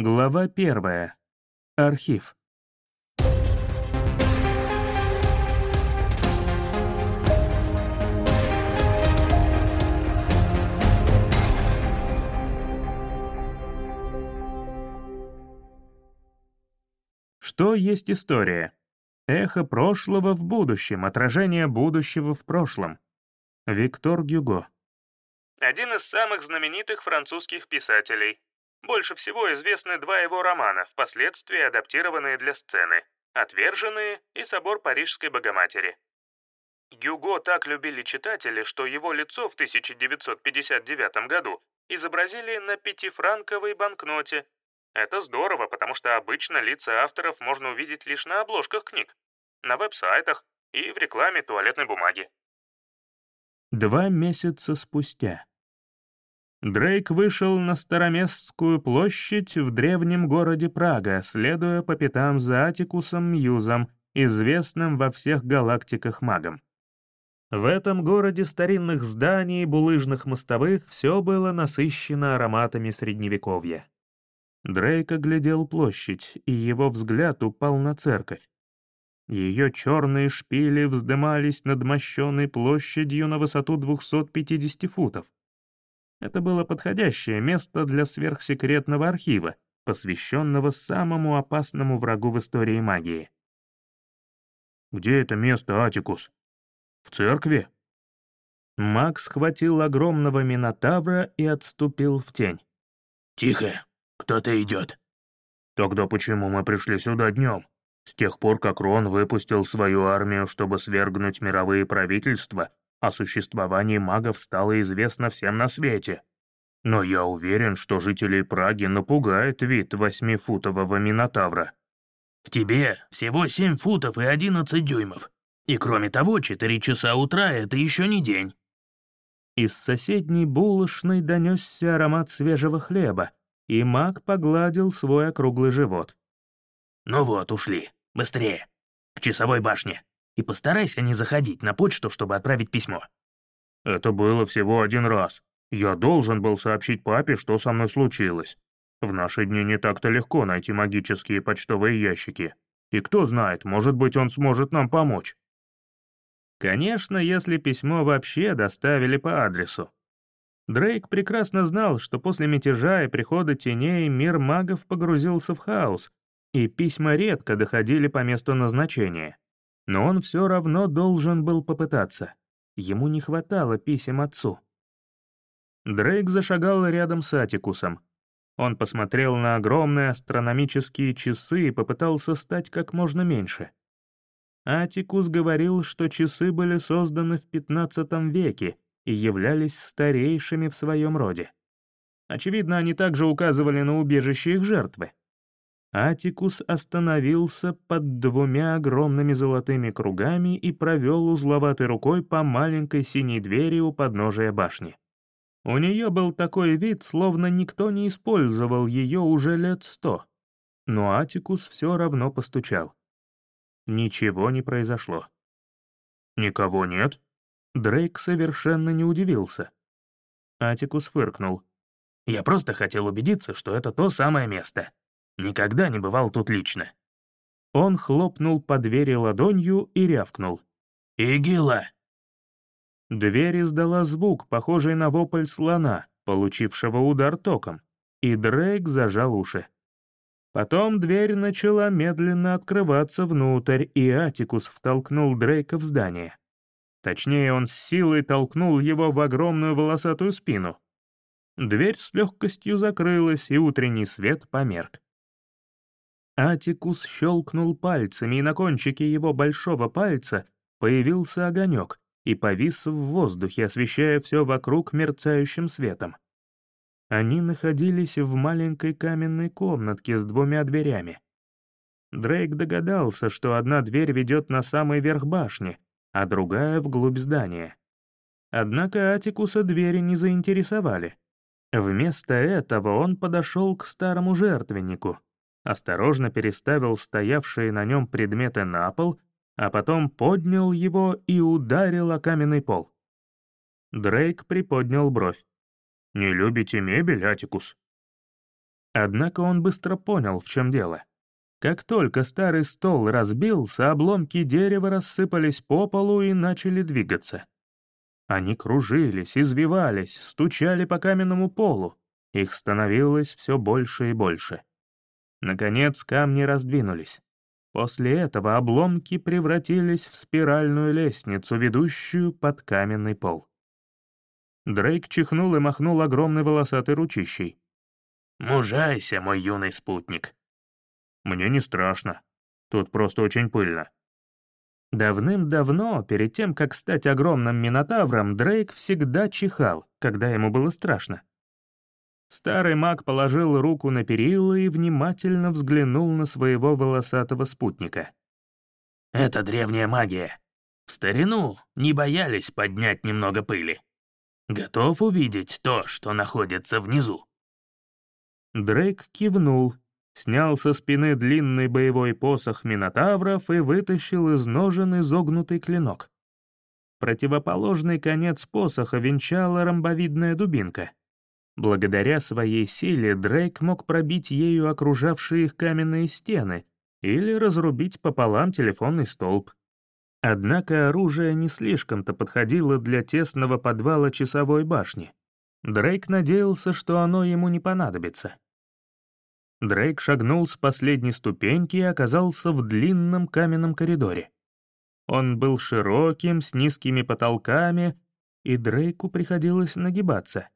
Глава первая. Архив. Что есть история? Эхо прошлого в будущем, отражение будущего в прошлом. Виктор Гюго. Один из самых знаменитых французских писателей. Больше всего известны два его романа, впоследствии адаптированные для сцены «Отверженные» и «Собор Парижской Богоматери». Гюго так любили читатели, что его лицо в 1959 году изобразили на пятифранковой банкноте. Это здорово, потому что обычно лица авторов можно увидеть лишь на обложках книг, на веб-сайтах и в рекламе туалетной бумаги. Два месяца спустя. Дрейк вышел на Староместскую площадь в древнем городе Прага, следуя по пятам за Атикусом Мьюзом, известным во всех галактиках магом. В этом городе старинных зданий и булыжных мостовых все было насыщено ароматами Средневековья. Дрейк оглядел площадь, и его взгляд упал на церковь. Ее черные шпили вздымались над мощенной площадью на высоту 250 футов. Это было подходящее место для сверхсекретного архива, посвященного самому опасному врагу в истории магии. «Где это место, Атикус? В церкви?» Макс схватил огромного минотавра и отступил в тень. «Тихо, кто-то идет». «Тогда почему мы пришли сюда днем? С тех пор, как Рон выпустил свою армию, чтобы свергнуть мировые правительства, о существовании магов стало известно всем на свете. Но я уверен, что жителей Праги напугает вид восьмифутового Минотавра. В тебе всего семь футов и одиннадцать дюймов. И кроме того, четыре часа утра — это еще не день. Из соседней булочной донесся аромат свежего хлеба, и маг погладил свой округлый живот. «Ну вот, ушли. Быстрее. К часовой башне» и постарайся не заходить на почту, чтобы отправить письмо». «Это было всего один раз. Я должен был сообщить папе, что со мной случилось. В наши дни не так-то легко найти магические почтовые ящики. И кто знает, может быть, он сможет нам помочь». Конечно, если письмо вообще доставили по адресу. Дрейк прекрасно знал, что после мятежа и прихода теней мир магов погрузился в хаос, и письма редко доходили по месту назначения. Но он все равно должен был попытаться. Ему не хватало писем отцу. Дрейк зашагал рядом с Атикусом. Он посмотрел на огромные астрономические часы и попытался стать как можно меньше. Атикус говорил, что часы были созданы в XV веке и являлись старейшими в своем роде. Очевидно, они также указывали на убежище их жертвы. Атикус остановился под двумя огромными золотыми кругами и провел узловатой рукой по маленькой синей двери у подножия башни. У нее был такой вид, словно никто не использовал ее уже лет сто. Но Атикус все равно постучал. Ничего не произошло. «Никого нет?» Дрейк совершенно не удивился. Атикус фыркнул. «Я просто хотел убедиться, что это то самое место. Никогда не бывал тут лично». Он хлопнул по двери ладонью и рявкнул. «Игила!» Дверь издала звук, похожий на вопль слона, получившего удар током, и Дрейк зажал уши. Потом дверь начала медленно открываться внутрь, и Атикус втолкнул Дрейка в здание. Точнее, он с силой толкнул его в огромную волосатую спину. Дверь с легкостью закрылась, и утренний свет померк. Атикус щелкнул пальцами, и на кончике его большого пальца появился огонек и повис в воздухе, освещая все вокруг мерцающим светом. Они находились в маленькой каменной комнатке с двумя дверями. Дрейк догадался, что одна дверь ведет на самый верх башни, а другая — вглубь здания. Однако Атикуса двери не заинтересовали. Вместо этого он подошел к старому жертвеннику — осторожно переставил стоявшие на нем предметы на пол, а потом поднял его и ударил о каменный пол. Дрейк приподнял бровь. «Не любите мебель, Атикус?» Однако он быстро понял, в чем дело. Как только старый стол разбился, обломки дерева рассыпались по полу и начали двигаться. Они кружились, извивались, стучали по каменному полу. Их становилось все больше и больше. Наконец камни раздвинулись. После этого обломки превратились в спиральную лестницу, ведущую под каменный пол. Дрейк чихнул и махнул огромной волосатой ручищей. «Мужайся, мой юный спутник». «Мне не страшно. Тут просто очень пыльно». Давным-давно, перед тем, как стать огромным минотавром, Дрейк всегда чихал, когда ему было страшно. Старый маг положил руку на перила и внимательно взглянул на своего волосатого спутника. «Это древняя магия. В старину не боялись поднять немного пыли. Готов увидеть то, что находится внизу?» Дрейк кивнул, снял со спины длинный боевой посох Минотавров и вытащил из ножен изогнутый клинок. Противоположный конец посоха венчала ромбовидная дубинка. Благодаря своей силе Дрейк мог пробить ею окружавшие их каменные стены или разрубить пополам телефонный столб. Однако оружие не слишком-то подходило для тесного подвала часовой башни. Дрейк надеялся, что оно ему не понадобится. Дрейк шагнул с последней ступеньки и оказался в длинном каменном коридоре. Он был широким, с низкими потолками, и Дрейку приходилось нагибаться.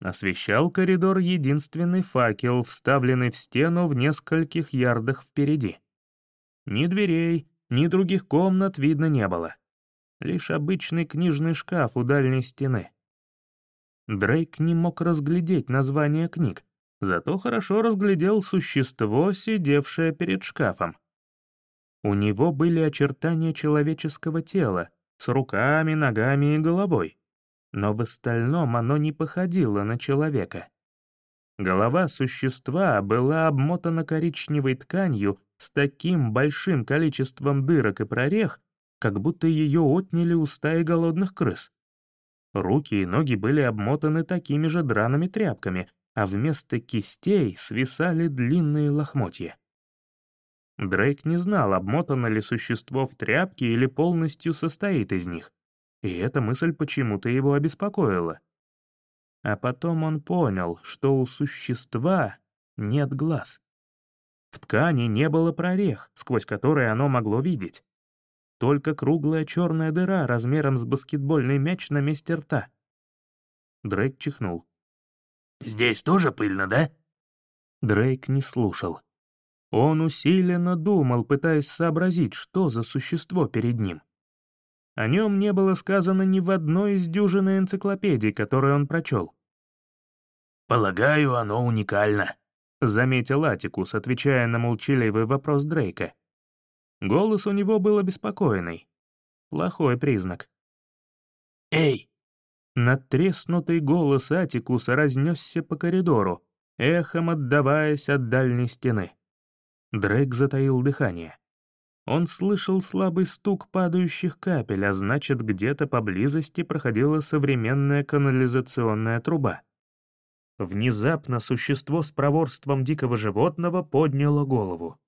Освещал коридор единственный факел, вставленный в стену в нескольких ярдах впереди. Ни дверей, ни других комнат видно не было. Лишь обычный книжный шкаф у дальней стены. Дрейк не мог разглядеть название книг, зато хорошо разглядел существо, сидевшее перед шкафом. У него были очертания человеческого тела, с руками, ногами и головой, но в остальном оно не походило на человека. Голова существа была обмотана коричневой тканью с таким большим количеством дырок и прорех, как будто ее отняли у стаи голодных крыс. Руки и ноги были обмотаны такими же драными тряпками, а вместо кистей свисали длинные лохмотья. Дрейк не знал, обмотано ли существо в тряпке или полностью состоит из них, и эта мысль почему-то его обеспокоила. А потом он понял, что у существа нет глаз. В ткани не было прорех, сквозь которые оно могло видеть. Только круглая черная дыра размером с баскетбольный мяч на месте рта. Дрейк чихнул. «Здесь тоже пыльно, да?» Дрейк не слушал. Он усиленно думал, пытаясь сообразить, что за существо перед ним. О нем не было сказано ни в одной из дюжины энциклопедий, которые он прочел. «Полагаю, оно уникально», — заметил Атикус, отвечая на молчаливый вопрос Дрейка. Голос у него был обеспокоенный. Плохой признак. «Эй!» Надтреснутый голос Атикуса разнесся по коридору, эхом отдаваясь от дальней стены. Дрейк затаил дыхание. Он слышал слабый стук падающих капель, а значит, где-то поблизости проходила современная канализационная труба. Внезапно существо с проворством дикого животного подняло голову.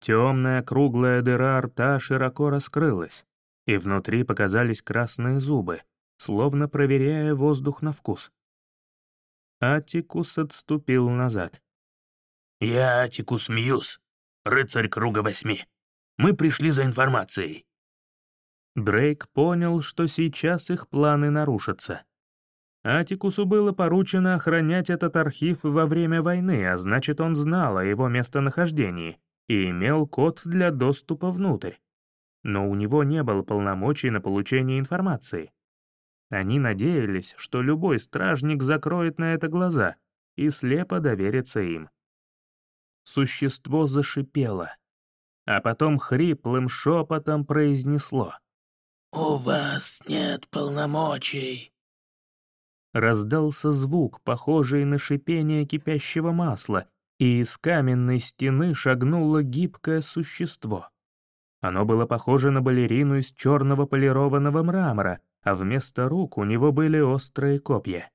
Темная круглая дыра рта широко раскрылась, и внутри показались красные зубы, словно проверяя воздух на вкус. Атикус отступил назад. «Я Атикус Мьюз, рыцарь Круга Восьми. Мы пришли за информацией». Дрейк понял, что сейчас их планы нарушатся. Атикусу было поручено охранять этот архив во время войны, а значит, он знал о его местонахождении и имел код для доступа внутрь. Но у него не было полномочий на получение информации. Они надеялись, что любой стражник закроет на это глаза и слепо доверится им. Существо зашипело, а потом хриплым шепотом произнесло. «У вас нет полномочий». Раздался звук, похожий на шипение кипящего масла, и из каменной стены шагнуло гибкое существо. Оно было похоже на балерину из черного полированного мрамора, а вместо рук у него были острые копья.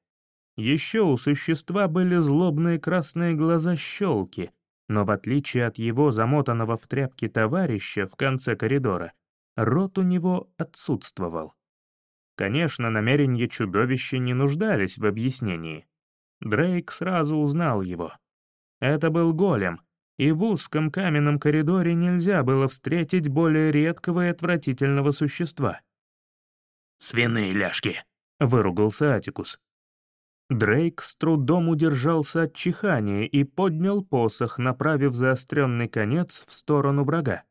Еще у существа были злобные красные глаза-щелки, но в отличие от его замотанного в тряпки товарища в конце коридора, рот у него отсутствовал. Конечно, намерения чудовища не нуждались в объяснении. Дрейк сразу узнал его. Это был голем, и в узком каменном коридоре нельзя было встретить более редкого и отвратительного существа. «Свиные ляжки», — выругался Атикус. Дрейк с трудом удержался от чихания и поднял посох, направив заостренный конец в сторону врага.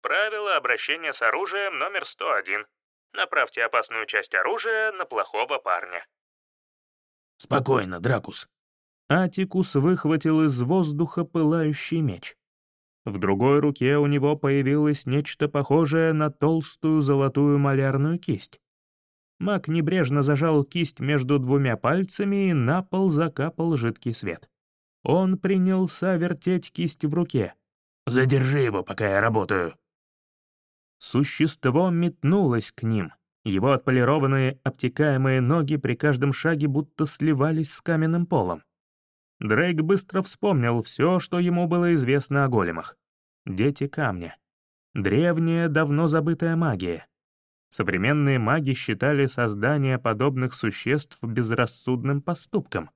Правило обращения с оружием номер 101. Направьте опасную часть оружия на плохого парня. «Спокойно, Дракус». Атикус выхватил из воздуха пылающий меч. В другой руке у него появилось нечто похожее на толстую золотую малярную кисть. Маг небрежно зажал кисть между двумя пальцами, и на пол закапал жидкий свет. Он принялся вертеть кисть в руке. «Задержи его, пока я работаю». Существо метнулось к ним. Его отполированные, обтекаемые ноги при каждом шаге будто сливались с каменным полом. Дрейк быстро вспомнил все, что ему было известно о големах. Дети камня. Древняя, давно забытая магия. Современные маги считали создание подобных существ безрассудным поступком.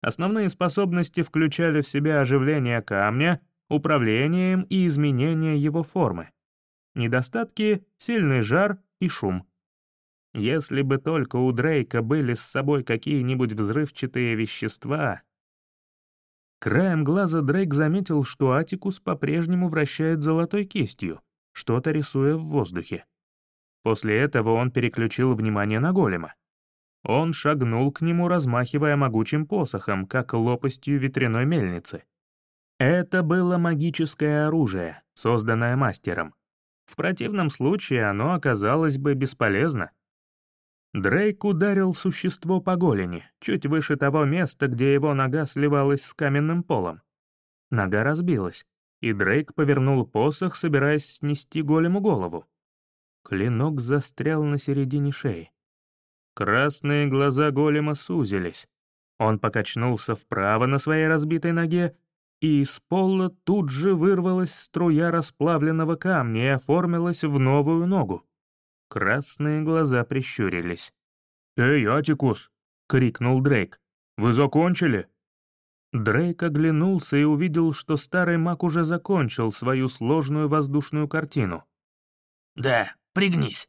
Основные способности включали в себя оживление камня, управление им и изменение его формы. Недостатки — сильный жар и шум. Если бы только у Дрейка были с собой какие-нибудь взрывчатые вещества... Краем глаза Дрейк заметил, что Атикус по-прежнему вращает золотой кистью, что-то рисуя в воздухе. После этого он переключил внимание на голема. Он шагнул к нему, размахивая могучим посохом, как лопастью ветряной мельницы. Это было магическое оружие, созданное мастером. В противном случае оно оказалось бы бесполезно. Дрейк ударил существо по голени, чуть выше того места, где его нога сливалась с каменным полом. Нога разбилась, и Дрейк повернул посох, собираясь снести голему голову. Клинок застрял на середине шеи. Красные глаза голема сузились. Он покачнулся вправо на своей разбитой ноге, и из пола тут же вырвалась струя расплавленного камня и оформилась в новую ногу. Красные глаза прищурились. «Эй, Атикус!» — крикнул Дрейк. «Вы закончили?» Дрейк оглянулся и увидел, что старый маг уже закончил свою сложную воздушную картину. «Да, Пригнись!»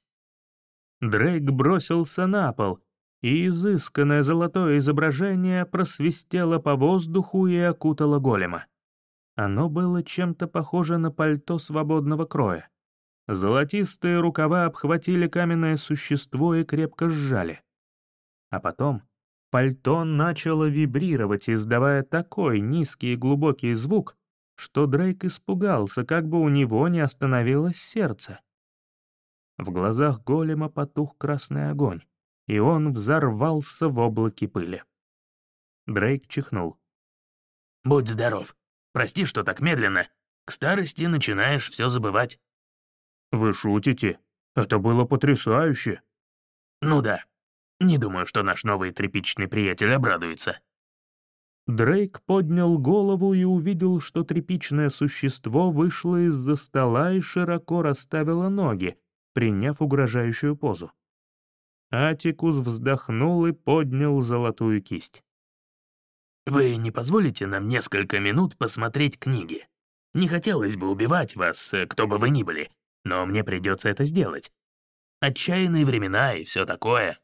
Дрейк бросился на пол, и изысканное золотое изображение просвистело по воздуху и окутало голема. Оно было чем-то похоже на пальто свободного кроя. Золотистые рукава обхватили каменное существо и крепко сжали. А потом пальто начало вибрировать, издавая такой низкий и глубокий звук, что Дрейк испугался, как бы у него не остановилось сердце. В глазах голема потух красный огонь, и он взорвался в облаке пыли. Дрейк чихнул. «Будь здоров. Прости, что так медленно. К старости начинаешь все забывать». «Вы шутите? Это было потрясающе». «Ну да. Не думаю, что наш новый тряпичный приятель обрадуется». Дрейк поднял голову и увидел, что тряпичное существо вышло из-за стола и широко расставило ноги, приняв угрожающую позу. Атикус вздохнул и поднял золотую кисть. «Вы не позволите нам несколько минут посмотреть книги? Не хотелось бы убивать вас, э, кто бы вы ни были, но мне придется это сделать. Отчаянные времена и все такое».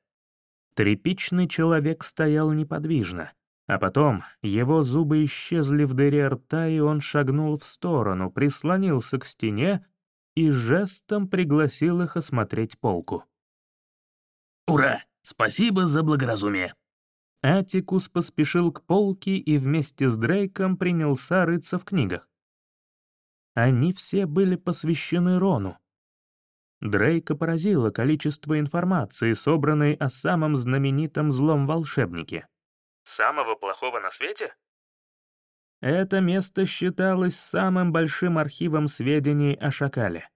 Тряпичный человек стоял неподвижно, а потом его зубы исчезли в дыре рта, и он шагнул в сторону, прислонился к стене и жестом пригласил их осмотреть полку. «Ура! Спасибо за благоразумие!» Атикус поспешил к полке и вместе с Дрейком принялся рыться в книгах. Они все были посвящены Рону. Дрейка поразило количество информации, собранной о самом знаменитом злом волшебнике. «Самого плохого на свете?» Это место считалось самым большим архивом сведений о шакале.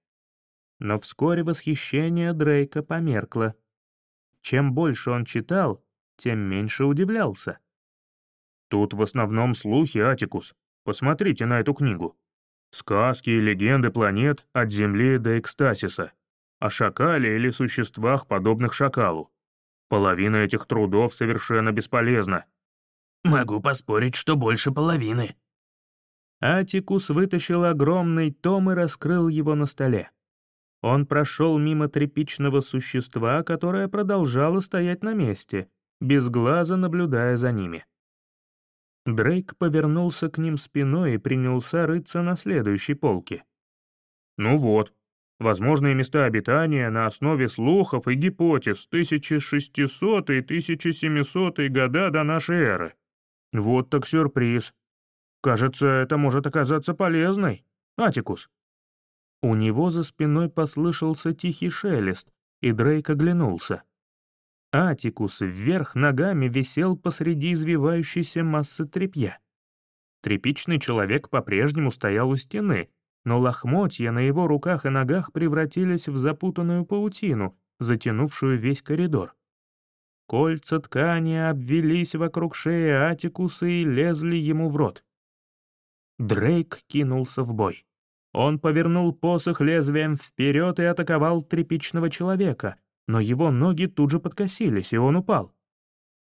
Но вскоре восхищение Дрейка померкло. Чем больше он читал, тем меньше удивлялся. «Тут в основном слухи, Атикус. Посмотрите на эту книгу. Сказки и легенды планет от Земли до Экстасиса. О шакале или существах, подобных шакалу. Половина этих трудов совершенно бесполезна. Могу поспорить, что больше половины. Атикус вытащил огромный том и раскрыл его на столе. Он прошел мимо тряпичного существа, которое продолжало стоять на месте, без глаза наблюдая за ними. Дрейк повернулся к ним спиной и принялся рыться на следующей полке. «Ну вот, возможные места обитания на основе слухов и гипотез 1600 и 1700 года до нашей эры. Вот так сюрприз. Кажется, это может оказаться полезной. Атикус». У него за спиной послышался тихий шелест, и Дрейк оглянулся. Атикус вверх ногами висел посреди извивающейся массы тряпья. Тряпичный человек по-прежнему стоял у стены, но лохмотья на его руках и ногах превратились в запутанную паутину, затянувшую весь коридор. Кольца ткани обвелись вокруг шеи Атикуса и лезли ему в рот. Дрейк кинулся в бой. Он повернул посох лезвием вперед и атаковал тряпичного человека — но его ноги тут же подкосились, и он упал.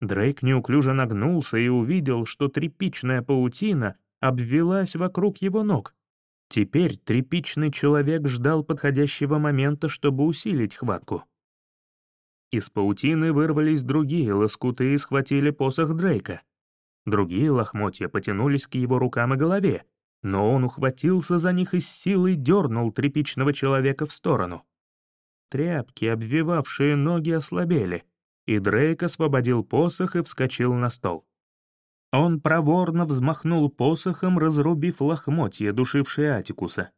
Дрейк неуклюже нагнулся и увидел, что тряпичная паутина обвелась вокруг его ног. Теперь тряпичный человек ждал подходящего момента, чтобы усилить хватку. Из паутины вырвались другие лоскуты и схватили посох Дрейка. Другие лохмотья потянулись к его рукам и голове, но он ухватился за них и с силой дернул тряпичного человека в сторону. Тряпки, обвивавшие ноги, ослабели, и Дрейк освободил посох и вскочил на стол. Он проворно взмахнул посохом, разрубив лохмотья, душившие Атикуса.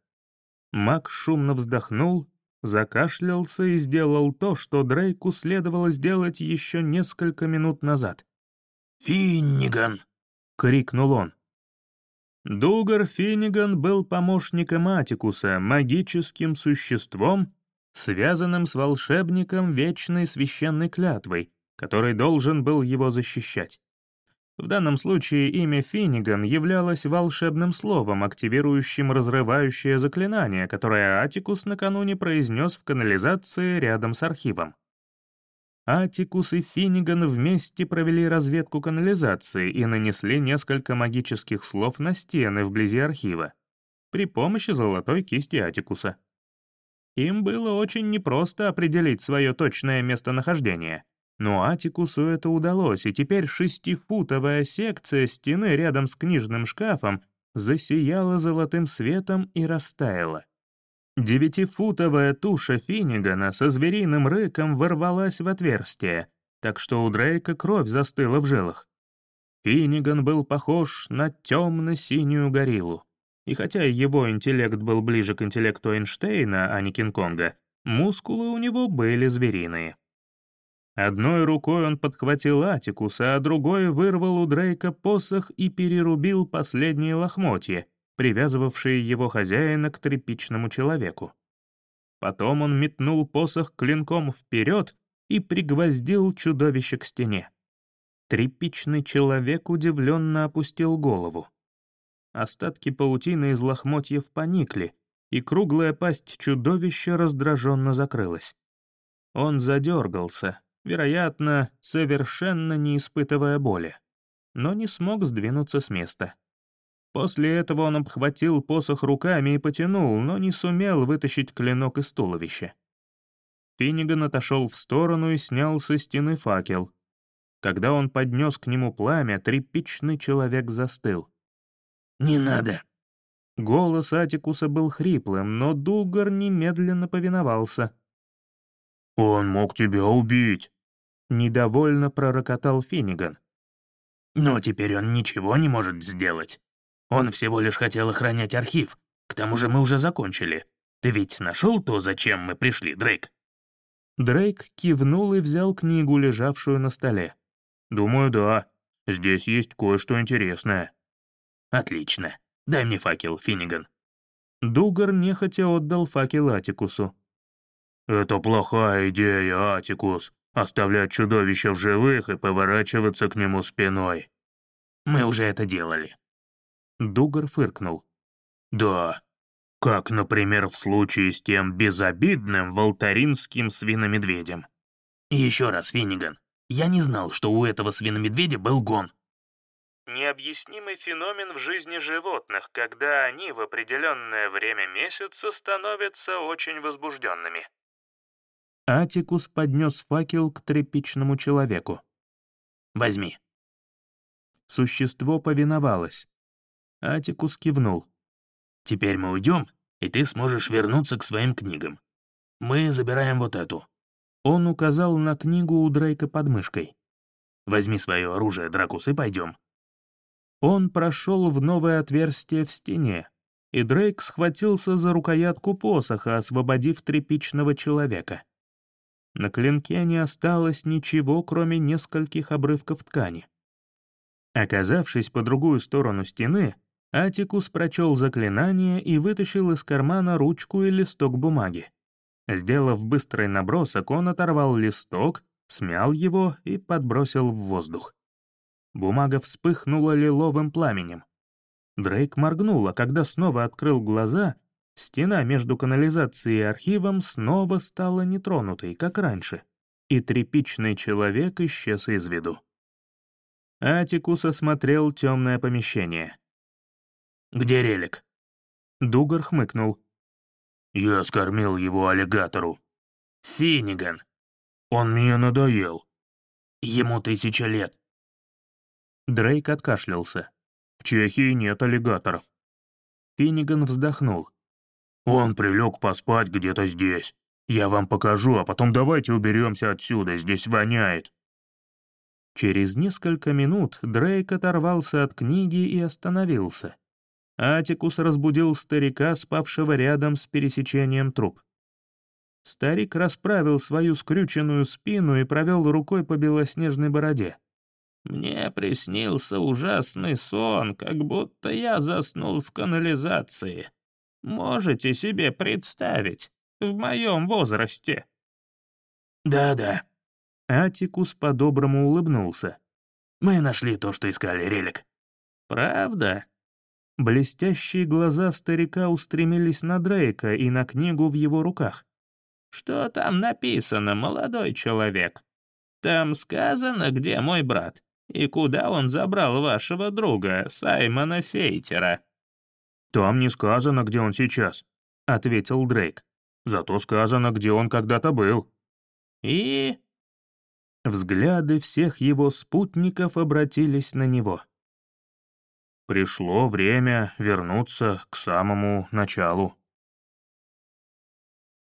Мак шумно вздохнул, закашлялся и сделал то, что Дрейку следовало сделать еще несколько минут назад. «Финниган!» — крикнул он. Дугар Финниган был помощником Атикуса, магическим существом, связанным с волшебником вечной священной клятвой, который должен был его защищать. В данном случае имя Финниган являлось волшебным словом, активирующим разрывающее заклинание, которое Атикус накануне произнес в канализации рядом с архивом. Атикус и Финниган вместе провели разведку канализации и нанесли несколько магических слов на стены вблизи архива при помощи золотой кисти Атикуса. Им было очень непросто определить свое точное местонахождение. Но Атикусу это удалось, и теперь шестифутовая секция стены рядом с книжным шкафом засияла золотым светом и растаяла. Девятифутовая туша Финнигана со звериным рыком ворвалась в отверстие, так что у Дрейка кровь застыла в жилах. Финниган был похож на темно-синюю гориллу. И хотя его интеллект был ближе к интеллекту Эйнштейна, а не Кинг-Конга, мускулы у него были звериные. Одной рукой он подхватил Атикуса, а другой вырвал у Дрейка посох и перерубил последние лохмотья, привязывавшие его хозяина к тряпичному человеку. Потом он метнул посох клинком вперед и пригвоздил чудовище к стене. Тряпичный человек удивленно опустил голову. Остатки паутины из лохмотьев поникли, и круглая пасть чудовища раздраженно закрылась. Он задергался, вероятно, совершенно не испытывая боли, но не смог сдвинуться с места. После этого он обхватил посох руками и потянул, но не сумел вытащить клинок из туловища. Финниган отошел в сторону и снял со стены факел. Когда он поднес к нему пламя, тряпичный человек застыл. «Не надо». Голос Атикуса был хриплым, но Дугар немедленно повиновался. «Он мог тебя убить», — недовольно пророкотал Финниган. «Но теперь он ничего не может сделать. Он всего лишь хотел охранять архив. К тому же мы уже закончили. Ты ведь нашел то, зачем мы пришли, Дрейк?» Дрейк кивнул и взял книгу, лежавшую на столе. «Думаю, да. Здесь есть кое-что интересное». «Отлично. Дай мне факел, Финниган». Дугар нехотя отдал факел Атикусу. «Это плохая идея, Атикус. Оставлять чудовище в живых и поворачиваться к нему спиной. Мы уже это делали. Дугар фыркнул. Да, как, например, в случае с тем безобидным волтаринским свиномедведем. Еще раз, Финниган, я не знал, что у этого свиномедведя был гон. Необъяснимый феномен в жизни животных, когда они в определенное время месяца становятся очень возбужденными. Атикус поднес факел к тряпичному человеку. «Возьми». Существо повиновалось. Атикус кивнул. «Теперь мы уйдем, и ты сможешь вернуться к своим книгам. Мы забираем вот эту». Он указал на книгу у Дрейка под мышкой. «Возьми свое оружие, Дракус, и пойдем». Он прошел в новое отверстие в стене, и Дрейк схватился за рукоятку посоха, освободив тряпичного человека. На клинке не осталось ничего, кроме нескольких обрывков ткани. Оказавшись по другую сторону стены, Атикус прочел заклинание и вытащил из кармана ручку и листок бумаги. Сделав быстрый набросок, он оторвал листок, смял его и подбросил в воздух. Бумага вспыхнула лиловым пламенем. Дрейк моргнул, а когда снова открыл глаза, Стена между канализацией и архивом снова стала нетронутой, как раньше, и тряпичный человек исчез из виду. Атикус осмотрел темное помещение. «Где релик?» Дугар хмыкнул. «Я скормил его аллигатору». «Финниган». «Он мне надоел». «Ему тысяча лет». Дрейк откашлялся. «В Чехии нет аллигаторов». Финниган вздохнул. Он прилег поспать где-то здесь. Я вам покажу, а потом давайте уберемся отсюда, здесь воняет». Через несколько минут Дрейк оторвался от книги и остановился. Атикус разбудил старика, спавшего рядом с пересечением труб. Старик расправил свою скрюченную спину и провел рукой по белоснежной бороде. «Мне приснился ужасный сон, как будто я заснул в канализации», Можете себе представить, в моем возрасте?» «Да-да». Атикус по-доброму улыбнулся. «Мы нашли то, что искали, Релик». «Правда?» Блестящие глаза старика устремились на Дрейка и на книгу в его руках. «Что там написано, молодой человек? Там сказано, где мой брат, и куда он забрал вашего друга, Саймона Фейтера». «Там не сказано, где он сейчас», — ответил Дрейк. «Зато сказано, где он когда-то был». «И...» Взгляды всех его спутников обратились на него. «Пришло время вернуться к самому началу»,